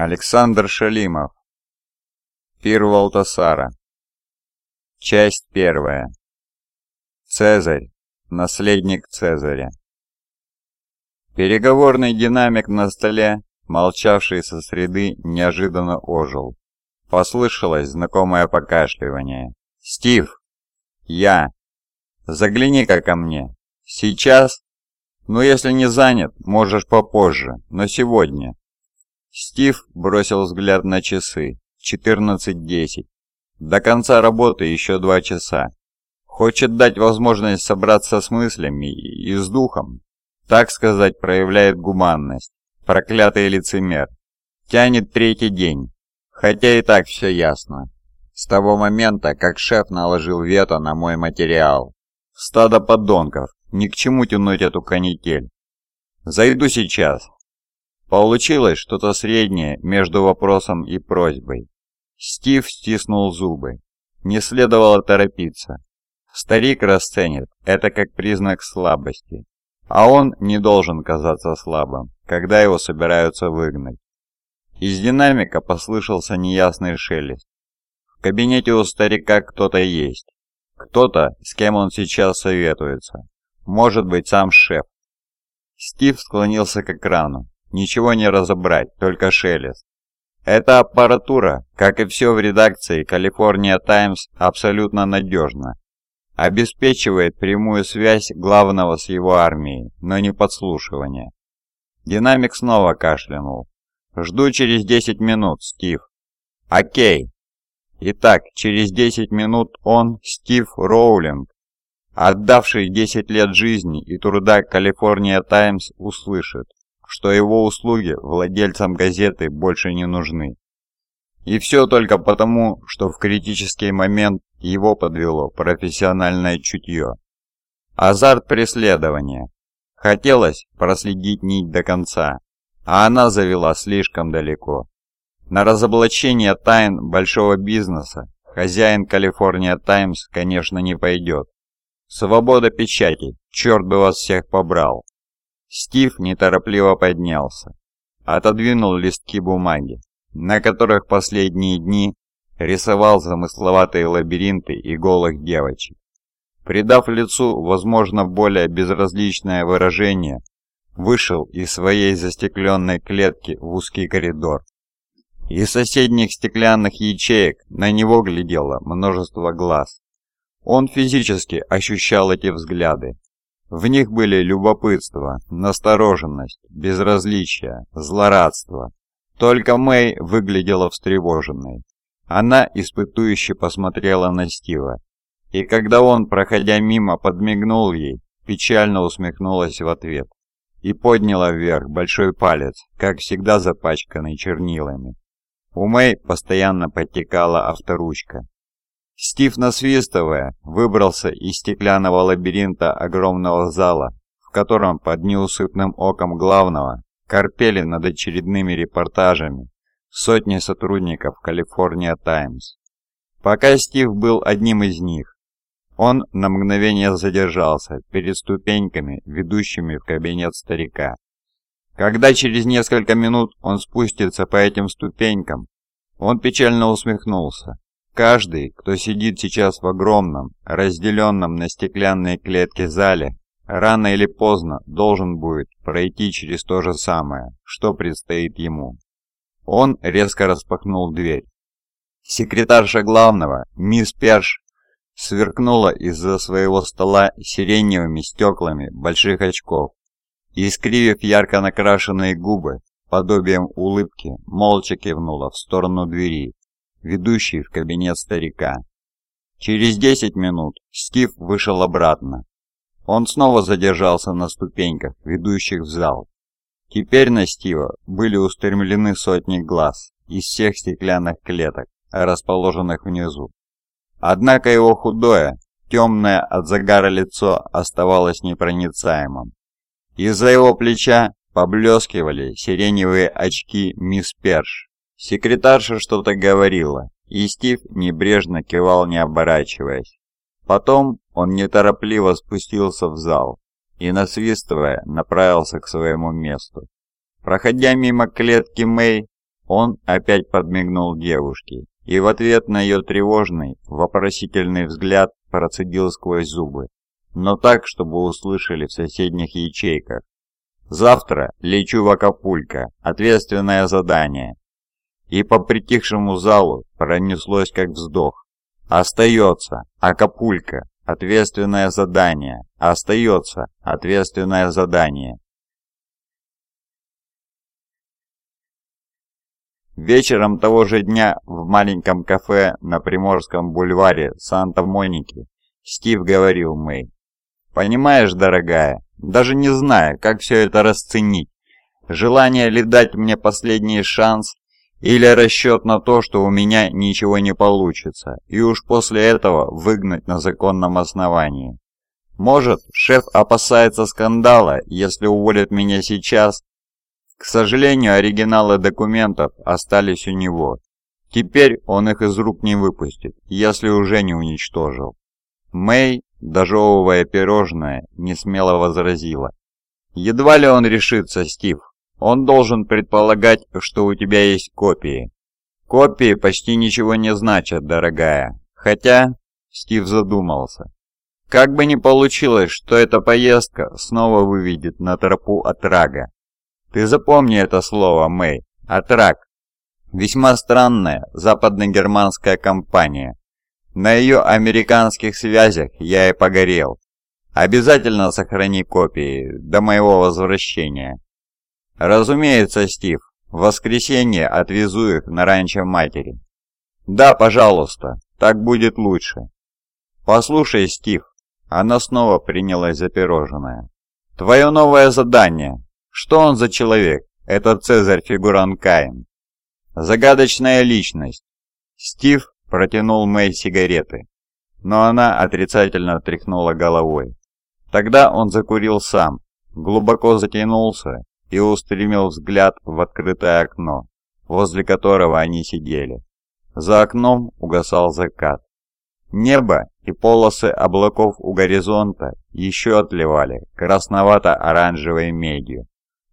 Александр Шалимов. Пир Валтасара. Часть первая. Цезарь. Наследник Цезаря. Переговорный динамик на столе, молчавший со среды, неожиданно ожил. Послышалось знакомое покашливание. «Стив!» «Я!» «Загляни-ка ко мне!» «Сейчас?» «Ну, если не занят, можешь попозже, но сегодня!» Стив бросил взгляд на часы. 14.10. До конца работы еще два часа. Хочет дать возможность собраться с мыслями и с духом. Так сказать, проявляет гуманность. Проклятый лицемер. Тянет третий день. Хотя и так все ясно. С того момента, как шеф наложил вето на мой материал. Стадо подонков. Ни к чему тянуть эту канитель. Зайду сейчас, Получилось что-то среднее между вопросом и просьбой. Стив стиснул зубы. Не следовало торопиться. Старик расценит это как признак слабости. А он не должен казаться слабым, когда его собираются выгнать. Из динамика послышался неясный шелест. В кабинете у старика кто-то есть. Кто-то, с кем он сейчас советуется. Может быть, сам шеф. Стив склонился к экрану. Ничего не разобрать, только шелест. Эта аппаратура, как и все в редакции California Times, абсолютно надежна. Обеспечивает прямую связь главного с его армией, но не подслушивание. Динамик снова кашлянул. «Жду через 10 минут, Стив». «Окей». Итак, через 10 минут он, Стив Роулинг, отдавший 10 лет жизни и труда California Times, услышит что его услуги владельцам газеты больше не нужны. И все только потому, что в критический момент его подвело профессиональное чутье. Азарт преследования. Хотелось проследить нить до конца, а она завела слишком далеко. На разоблачение тайн большого бизнеса хозяин Калифорния Таймс, конечно, не пойдет. Свобода печати, черт бы вас всех побрал. Стив неторопливо поднялся, отодвинул листки бумаги, на которых последние дни рисовал замысловатые лабиринты и голых девочек. Придав лицу, возможно, более безразличное выражение, вышел из своей застекленной клетки в узкий коридор. Из соседних стеклянных ячеек на него глядело множество глаз. Он физически ощущал эти взгляды, в них были любопытство, настороженность, безразличие, злорадство. Только Мэй выглядела встревоженной. Она испытующе посмотрела на Стива. И когда он, проходя мимо, подмигнул ей, печально усмехнулась в ответ. И подняла вверх большой палец, как всегда запачканный чернилами. У Мэй постоянно подтекала авторучка. Стив, насвистывая, выбрался из стеклянного лабиринта огромного зала, в котором под неусыпным оком главного корпели над очередными репортажами сотни сотрудников Калифорния Таймс. Пока Стив был одним из них, он на мгновение задержался перед ступеньками, ведущими в кабинет старика. Когда через несколько минут он спустится по этим ступенькам, он печально усмехнулся. Каждый, кто сидит сейчас в огромном, разделенном на стеклянные клетки зале, рано или поздно должен будет пройти через то же самое, что предстоит ему. Он резко распахнул дверь. Секретарша главного, мисс Перш, сверкнула из-за своего стола сиреневыми стеклами больших очков и, искривив ярко накрашенные губы, подобием улыбки, молча кивнула в сторону двери, ведущий в кабинет старика. Через 10 минут Стив вышел обратно. Он снова задержался на ступеньках, ведущих в зал. Теперь на Стива были устремлены сотни глаз из всех стеклянных клеток, расположенных внизу. Однако его худое, темное от загара лицо оставалось непроницаемым. Из-за его плеча поблескивали сиреневые очки мисс Перш, Секретарша что-то говорила, и Стив небрежно кивал, не оборачиваясь. Потом он неторопливо спустился в зал и, насвистывая, направился к своему месту. Проходя мимо клетки Мэй, Он опять подмигнул девушке, и в ответ на ее тревожный, вопросительный взгляд процедил сквозь зубы, но так, чтобы услышали в соседних ячейках. «Завтра лечу в Акапулько, ответственное задание». И по притихшему залу пронеслось как вздох. «Остается, Акапулько, ответственное задание, остается, ответственное задание». Вечером того же дня в маленьком кафе на Приморском бульваре Санта-Моники Стив говорил Мэй. «Понимаешь, дорогая, даже не знаю, как все это расценить. Желание ли дать мне последний шанс, или расчет на то, что у меня ничего не получится, и уж после этого выгнать на законном основании. Может, шеф опасается скандала, если уволят меня сейчас, к сожалению, оригиналы документов остались у него. Теперь он их из рук не выпустит, если уже не уничтожил. Мэй, дожевывая пирожное, не смело возразила. «Едва ли он решится, Стив. Он должен предполагать, что у тебя есть копии. Копии почти ничего не значат, дорогая. Хотя...» Стив задумался. «Как бы ни получилось, что эта поездка снова выведет на тропу от рага. Ты запомни это слово, Мэй. Атрак. Весьма странная западно-германская компания. На ее американских связях я и погорел. Обязательно сохрани копии до моего возвращения. Разумеется, Стив. В воскресенье отвезу их на ранчо матери. Да, пожалуйста, так будет лучше. Послушай, Стив. Она снова принялась за пирожное. Твое новое задание что он за человек, этот Цезарь-фигурант Каин? Загадочная личность. Стив протянул Мэй сигареты, но она отрицательно тряхнула головой. Тогда он закурил сам, глубоко затянулся и устремил взгляд в открытое окно, возле которого они сидели. За окном угасал закат. Небо и полосы облаков у горизонта еще отливали красновато-оранжевой медью.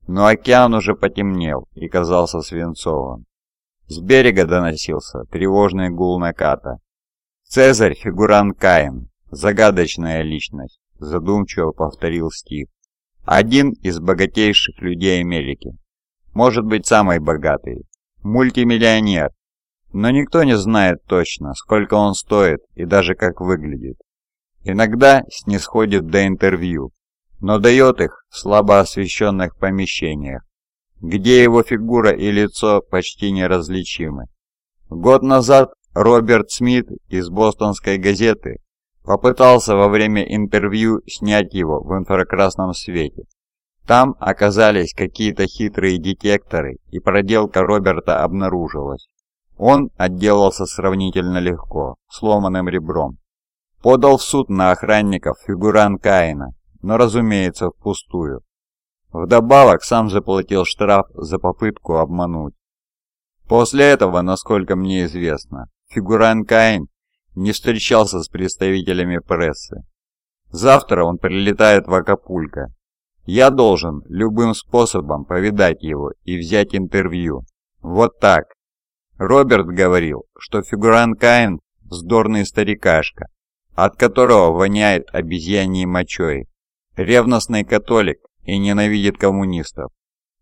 Но океан уже потемнел и казался свинцовым. С берега доносился тревожный гул наката. «Цезарь, фигурант Каин, загадочная личность», задумчиво повторил Стив. «Один из богатейших людей Америки. Может быть, самый богатый. Мультимиллионер. Но никто не знает точно, сколько он стоит и даже как выглядит. Иногда снисходит до интервью, но дает их в слабо освещенных помещениях, где его фигура и лицо почти неразличимы. Год назад Роберт Смит из бостонской газеты попытался во время интервью снять его в инфракрасном свете. Там оказались какие-то хитрые детекторы, и проделка Роберта обнаружилась. Он отделался сравнительно легко, сломанным ребром. Подал в суд на охранников фигурант Каина, но, разумеется, впустую. Вдобавок, сам заплатил штраф за попытку обмануть. После этого, насколько мне известно, фигурант Каин не встречался с представителями прессы. Завтра он прилетает в Акапулько. Я должен любым способом повидать его и взять интервью. Вот так. Роберт говорил, что фигурант Каин – вздорный старикашка, от которого воняет обезьяньей мочой ревностный католик и ненавидит коммунистов.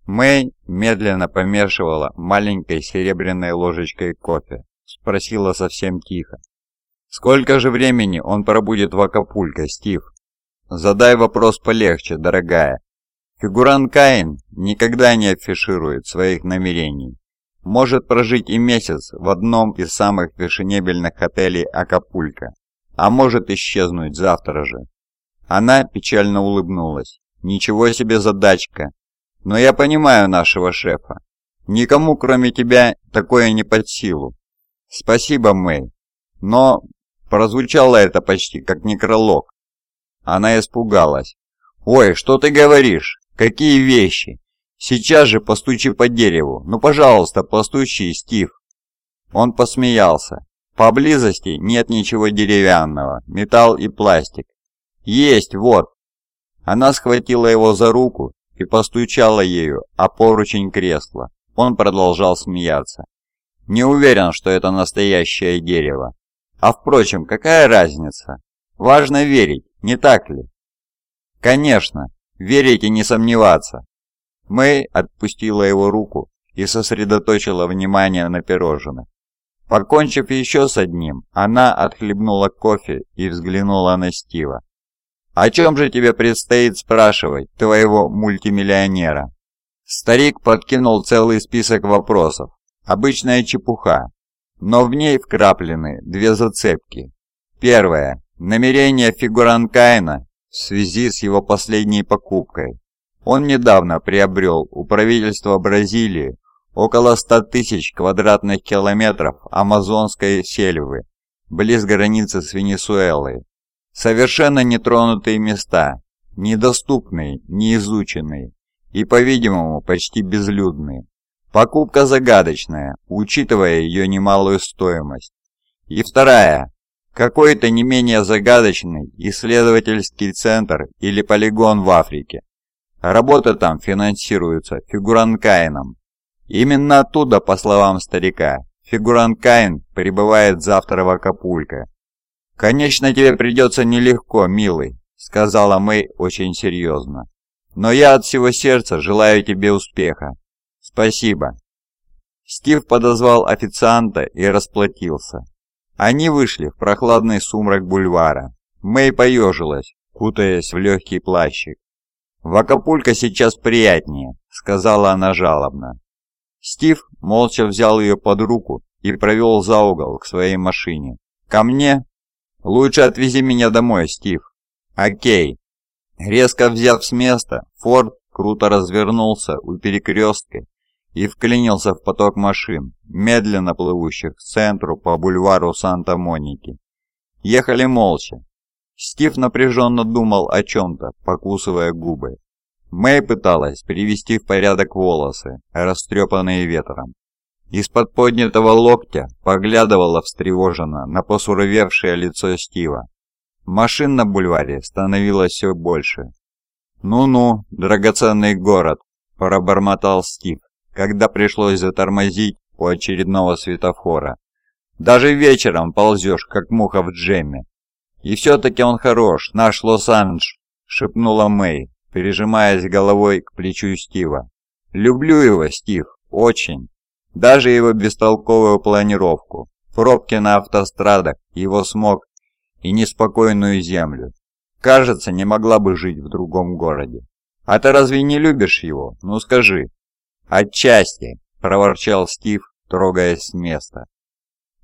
Мэй медленно помешивала маленькой серебряной ложечкой кофе. Спросила совсем тихо. «Сколько же времени он пробудет в Акапулько, Стив?» «Задай вопрос полегче, дорогая. Фигурант Каин никогда не афиширует своих намерений. Может прожить и месяц в одном из самых фешенебельных отелей Акапулько, а может исчезнуть завтра же. Она печально улыбнулась. «Ничего себе задачка! Но я понимаю нашего шефа. Никому, кроме тебя, такое не под силу. Спасибо, Мэй. Но прозвучало это почти как некролог. Она испугалась. «Ой, что ты говоришь? Какие вещи? Сейчас же постучи по дереву. Ну, пожалуйста, постучи, Стив». Он посмеялся. Поблизости нет ничего деревянного, металл и пластик. «Есть, вот!» Она схватила его за руку и постучала ею о поручень кресла. Он продолжал смеяться. «Не уверен, что это настоящее дерево. А впрочем, какая разница? Важно верить, не так ли?» «Конечно, верить и не сомневаться». Мэй отпустила его руку и сосредоточила внимание на пирожных. Покончив еще с одним, она отхлебнула кофе и взглянула на Стива. «О чем же тебе предстоит спрашивать твоего мультимиллионера?» Старик подкинул целый список вопросов. Обычная чепуха, но в ней вкраплены две зацепки. Первое. Намерение фигуранкайна в связи с его последней покупкой. Он недавно приобрел у правительства Бразилии около 100 тысяч квадратных километров амазонской сельвы, близ границы с Венесуэлой. Совершенно нетронутые места, недоступные, неизученные и, по-видимому, почти безлюдные. Покупка загадочная, учитывая ее немалую стоимость. И вторая. Какой-то не менее загадочный исследовательский центр или полигон в Африке. Работа там финансируется фигуранкаином. Именно оттуда, по словам старика, фигуранкаин прибывает завтра в Акапулько. «Конечно, тебе придется нелегко, милый», — сказала Мэй очень серьезно. «Но я от всего сердца желаю тебе успеха. Спасибо». Стив подозвал официанта и расплатился. Они вышли в прохладный сумрак бульвара. Мэй поежилась, кутаясь в легкий плащик. «В Акапулько сейчас приятнее», — сказала она жалобно. Стив молча взял ее под руку и провел за угол к своей машине. «Ко мне?» «Лучше отвези меня домой, Стив». «Окей». Резко взяв с места, Форд круто развернулся у перекрестка и вклинился в поток машин, медленно плывущих к центру по бульвару Санта-Моники. Ехали молча. Стив напряженно думал о чем-то, покусывая губы. Мэй пыталась привести в порядок волосы, растрепанные ветром. Из-под поднятого локтя поглядывала встревоженно на посуровевшее лицо Стива. Машин на бульваре становилось все больше. «Ну-ну, драгоценный город», – пробормотал Стив, когда пришлось затормозить у очередного светофора. «Даже вечером ползешь, как муха в джеме». «И все-таки он хорош, наш Лос-Анж», – шепнула Мэй, прижимаясь головой к плечу Стива. «Люблю его, Стив, очень. Даже его бестолковую планировку, пробки на автострадах, его смог и неспокойную землю. Кажется, не могла бы жить в другом городе. А ты разве не любишь его? Ну скажи». «Отчасти», — проворчал Стив, трогаясь с места.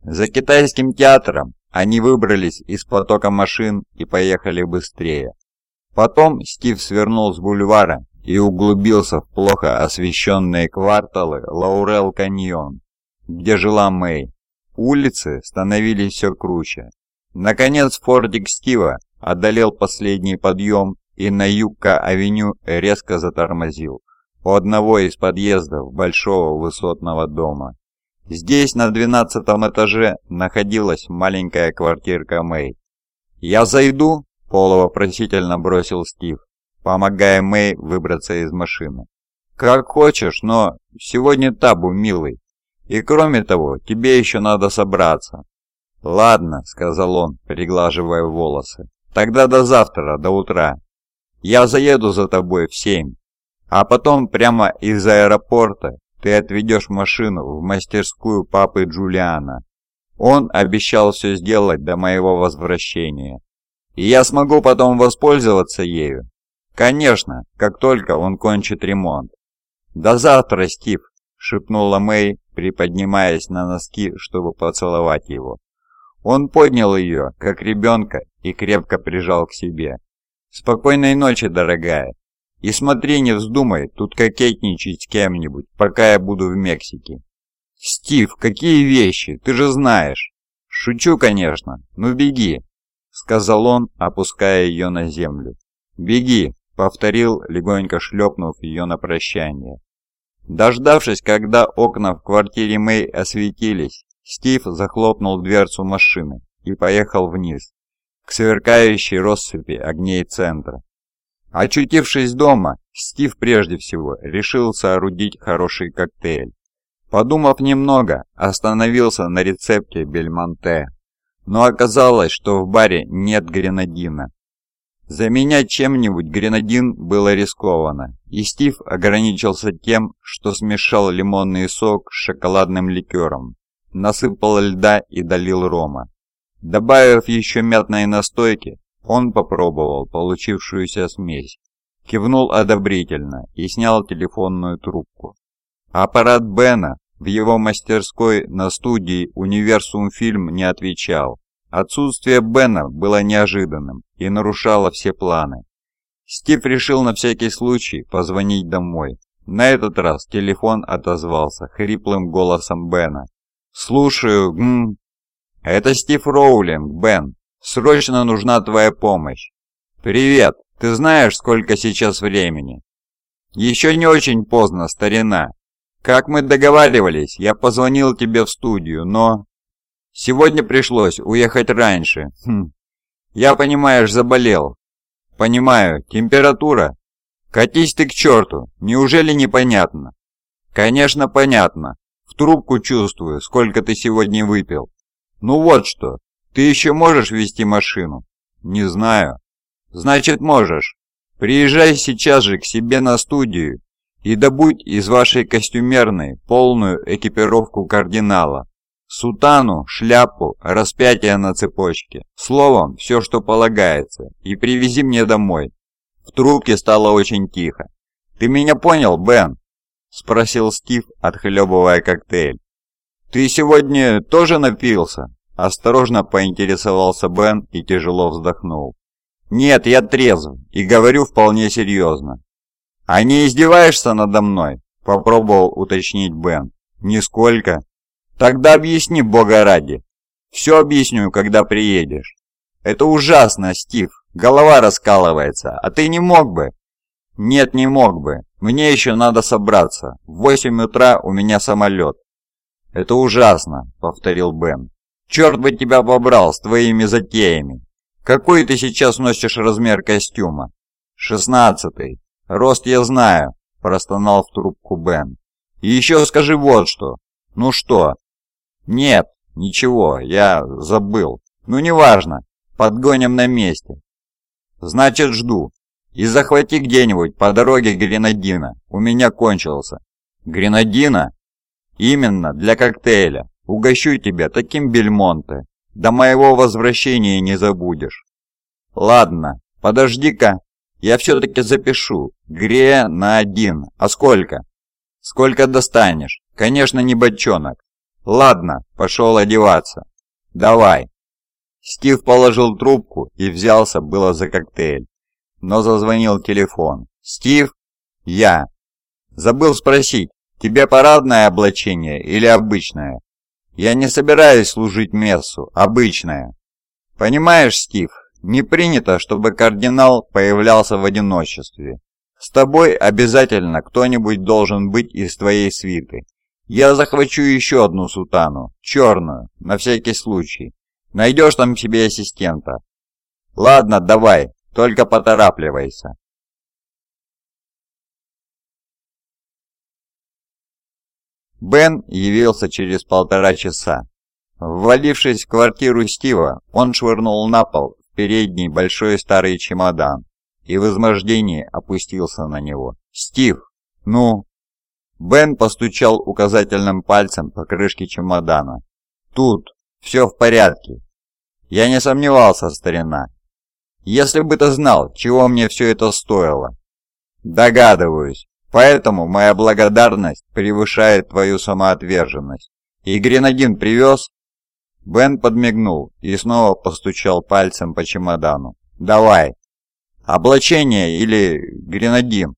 За китайским театром они выбрались из потока машин и поехали быстрее. Потом Стив свернул с бульвара и углубился в плохо освещенные кварталы Лаурел-Каньон, где жила Мэй. Улицы становились все круче. Наконец фордик Стива одолел последний подъем и на Юкка-авеню резко затормозил у одного из подъездов большого высотного дома. Здесь на двенадцатом этаже находилась маленькая квартирка Мэй. «Я зайду?» Поло вопросительно бросил Стив, помогая Мэй выбраться из машины. «Как хочешь, но сегодня табу, милый. И кроме того, тебе еще надо собраться». «Ладно», — сказал он, приглаживая волосы. «Тогда до завтра, до утра. Я заеду за тобой в семь, а потом прямо из аэропорта ты отведешь машину в мастерскую папы Джулиана. Он обещал все сделать до моего возвращения. И я смогу потом воспользоваться ею? Конечно, как только он кончит ремонт. До завтра, Стив, шепнула Мэй, приподнимаясь на носки, чтобы поцеловать его. Он поднял ее, как ребенка, и крепко прижал к себе. «Спокойной ночи, дорогая. И смотри, не вздумай тут кокетничать с кем-нибудь, пока я буду в Мексике». «Стив, какие вещи, ты же знаешь!» «Шучу, конечно. Ну беги, сказал он, опуская ее на землю. «Беги!» — повторил, легонько шлепнув ее на прощание. Дождавшись, когда окна в квартире Мэй осветились, Стив захлопнул дверцу машины и поехал вниз, к сверкающей россыпи огней центра. Очутившись дома, Стив прежде всего решил соорудить хороший коктейль. Подумав немного, остановился на рецепте Бельмонте. Но оказалось, что в баре нет гренадина. Заменять чем-нибудь гренадин было рискованно, и Стив ограничился тем, что смешал лимонный сок с шоколадным ликером, насыпал льда и долил рома. Добавив еще мятной настойки, он попробовал получившуюся смесь, кивнул одобрительно и снял телефонную трубку. Аппарат Бена в его мастерской на студии «Универсум Фильм» не отвечал. Отсутствие Бена было неожиданным и нарушало все планы. Стив решил на всякий случай позвонить домой. На этот раз телефон отозвался хриплым голосом Бена. «Слушаю, гм...» «Это Стив Роулинг, Бен. Срочно нужна твоя помощь». «Привет. Ты знаешь, сколько сейчас времени?» «Еще не очень поздно, старина. Как мы договаривались, я позвонил тебе в студию, но...» «Сегодня пришлось уехать раньше. Хм. Я, понимаешь, заболел». «Понимаю. Температура?» «Катись ты к черту. Неужели непонятно?» «Конечно, понятно. В трубку чувствую, сколько ты сегодня выпил. Ну вот что, ты еще можешь вести машину? Не знаю. Значит, можешь. Приезжай сейчас же к себе на студию и добудь из вашей костюмерной полную экипировку кардинала. Сутану, шляпу, распятие на цепочке. Словом, все, что полагается. И привези мне домой. В трубке стало очень тихо. «Ты меня понял, Бен?» Спросил Стив, отхлебывая коктейль. «Ты сегодня тоже напился?» Осторожно поинтересовался Бен и тяжело вздохнул. «Нет, я трезв и говорю вполне серьезно». «А не издеваешься надо мной?» Попробовал уточнить Бен. «Нисколько». «Тогда объясни, бога ради». «Все объясню, когда приедешь». «Это ужасно, Стив. Голова раскалывается. А ты не мог бы?» «Нет, не мог бы. Мне еще надо собраться. В 8 утра у меня самолет». «Это ужасно», — повторил Бен. «Черт бы тебя побрал с твоими затеями! Какой ты сейчас носишь размер костюма?» «Шестнадцатый. Рост я знаю», — простонал в трубку Бен. «И еще скажи вот что. Ну что?» «Нет, ничего, я забыл. Ну неважно, подгоним на месте». «Значит, жду. И захвати где-нибудь по дороге гренадина. У меня кончился». «Гренадина?» «Именно, для коктейля. Угощу тебя таким бельмонте. До моего возвращения не забудешь». «Ладно, подожди-ка. Я все-таки запишу. Гре на один. А сколько?» «Сколько достанешь? Конечно, не бочонок. Ладно, пошел одеваться. Давай». Стив положил трубку и взялся было за коктейль но зазвонил телефон. «Стив?» «Я». «Забыл спросить, тебе парадное облачение или обычное?» «Я не собираюсь служить мессу, обычное». «Понимаешь, Стив, не принято, чтобы кардинал появлялся в одиночестве. С тобой обязательно кто-нибудь должен быть из твоей свиты. Я захвачу еще одну сутану, черную, на всякий случай. Найдешь там себе ассистента. Ладно, давай, только поторапливайся. Бен явился через полтора часа. Ввалившись в квартиру Стива, он швырнул на пол передний большой старый чемодан и в измождении опустился на него. «Стив, ну?» Бен постучал указательным пальцем по крышке чемодана. «Тут, все в порядке». «Я не сомневался, старина. Если бы ты знал, чего мне все это стоило. Догадываюсь. Поэтому моя благодарность превышает твою самоотверженность. И гренадин привез? Бен подмигнул и снова постучал пальцем по чемодану. Давай. Облачение или гренадин?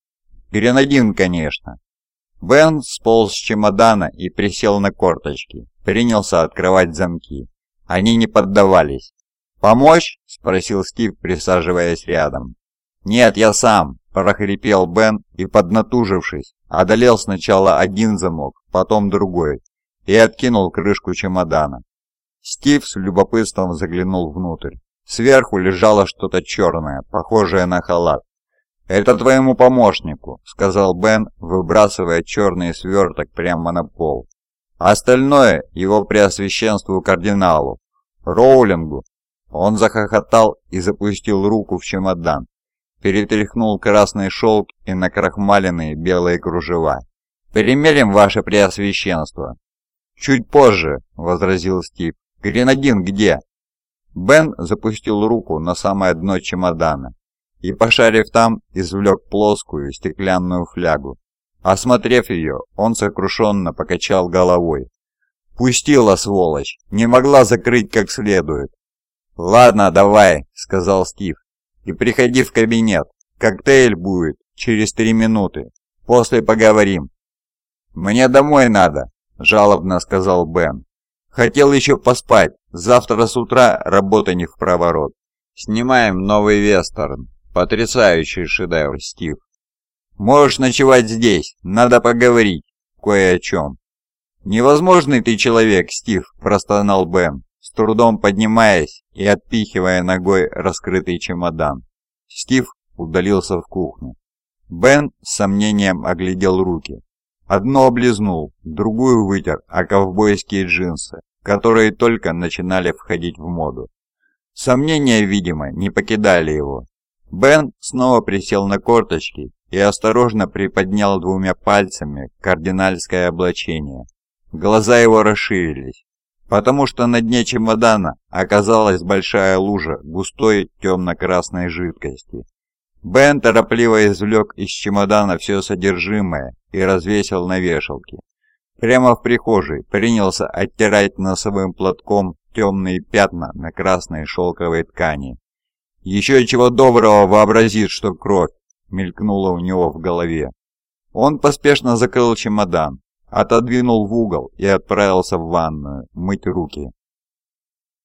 Гренадин, конечно. Бен сполз с чемодана и присел на корточки. Принялся открывать замки. Они не поддавались. «Помочь?» – спросил Стив, присаживаясь рядом. «Нет, я сам», – прохрипел Бен и, поднатужившись, одолел сначала один замок, потом другой, и откинул крышку чемодана. Стив с любопытством заглянул внутрь. Сверху лежало что-то черное, похожее на халат. «Это твоему помощнику», — сказал Бен, выбрасывая черный сверток прямо на пол. Остальное его преосвященству кардиналу, Роулингу. Он захохотал и запустил руку в чемодан, перетряхнул красный шелк и накрахмаленные белые кружева. «Перемерим ваше преосвященство!» «Чуть позже», — возразил Стив. «Гренадин где?» Бен запустил руку на самое дно чемодана и, пошарив там, извлек плоскую стеклянную флягу. Осмотрев ее, он сокрушенно покачал головой. «Пустила, сволочь! Не могла закрыть как следует!» «Ладно, давай», — сказал Стив. «И приходи в кабинет. Коктейль будет через три минуты. После поговорим». «Мне домой надо», — жалобно сказал Бен. «Хотел еще поспать. Завтра с утра работа не в проворот. Снимаем новый вестерн. Потрясающий шедевр, Стив. Можешь ночевать здесь. Надо поговорить. Кое о чем». «Невозможный ты человек, Стив», – простонал Бен, с трудом поднимаясь и отпихивая ногой раскрытый чемодан. Стив удалился в кухню. Бен с сомнением оглядел руки. Одно облизнул, другую вытер, а ковбойские джинсы, которые только начинали входить в моду. Сомнения, видимо, не покидали его. Бен снова присел на корточки и осторожно приподнял двумя пальцами кардинальское облачение. Глаза его расширились, потому что на дне чемодана оказалась большая лужа густой темно-красной жидкости. Бен торопливо извлек из чемодана все содержимое и развесил на вешалке. Прямо в прихожей принялся оттирать носовым платком темные пятна на красной шелковой ткани. «Еще чего доброго вообразит, что кровь!» мелькнуло у него в голове. Он поспешно закрыл чемодан, отодвинул в угол и отправился в ванную мыть руки.